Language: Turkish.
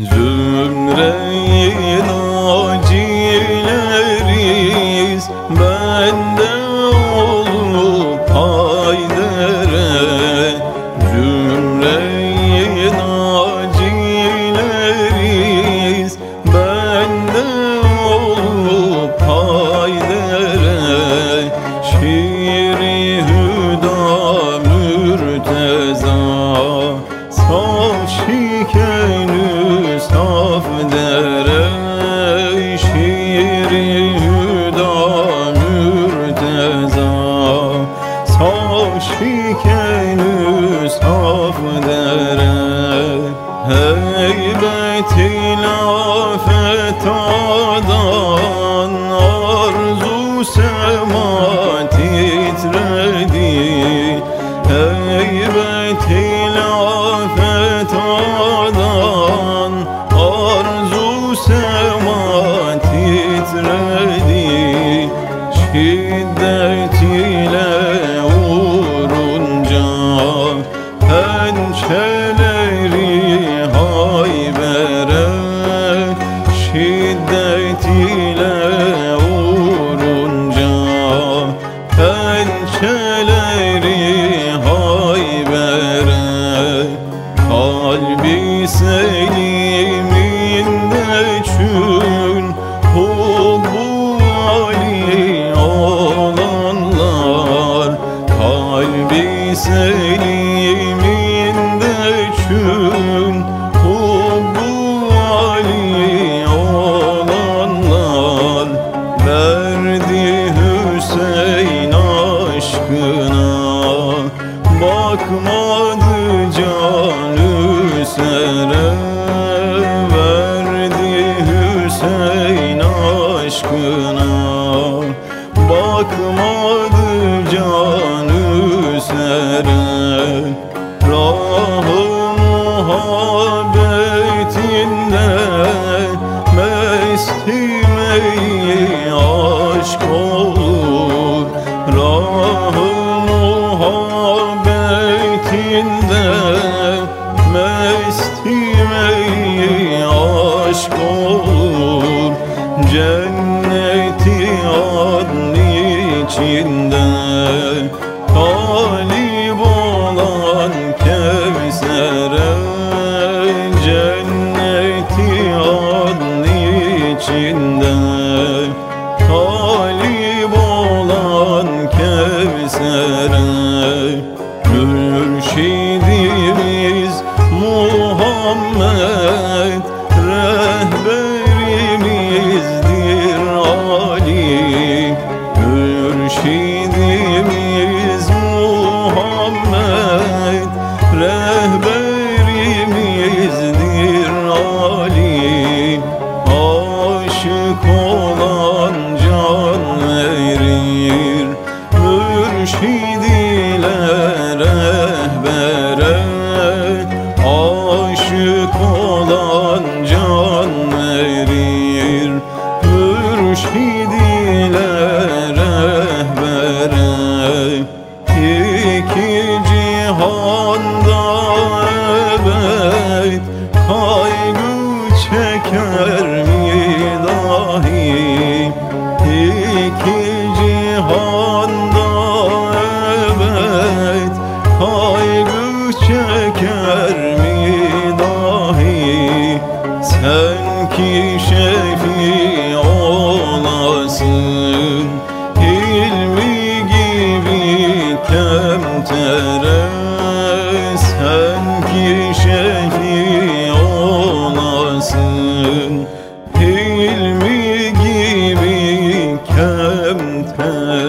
Zümreyi nacileriz Şiiri hüda şikenü saf dere. Heybeti lafetadan Arzu sema titredi Şiddet ile vurunca Pençeleri haybere Şiddet ile vurunca Pençeleri haybere Kalbi seliminde Bakmadı can Hüsere Verdi Hüseyin aşkına. Bakmadı can Hüsere Rahı muhabbetinde olur Cenneti adn içinde. Talip olan Kevser'e Cenneti adn içinde. Talip olan Kevser'e Mürşidimiz Muhammed Mürşid ile rehbere Aşık olan can verir. Mürşid ile rehbere İki cihanda ebed Kaygı çeker çeker mi dahi? Sen ki şefi olasın ilmi gibi kemtere Sen ki şefi olasın ilmi gibi kemtere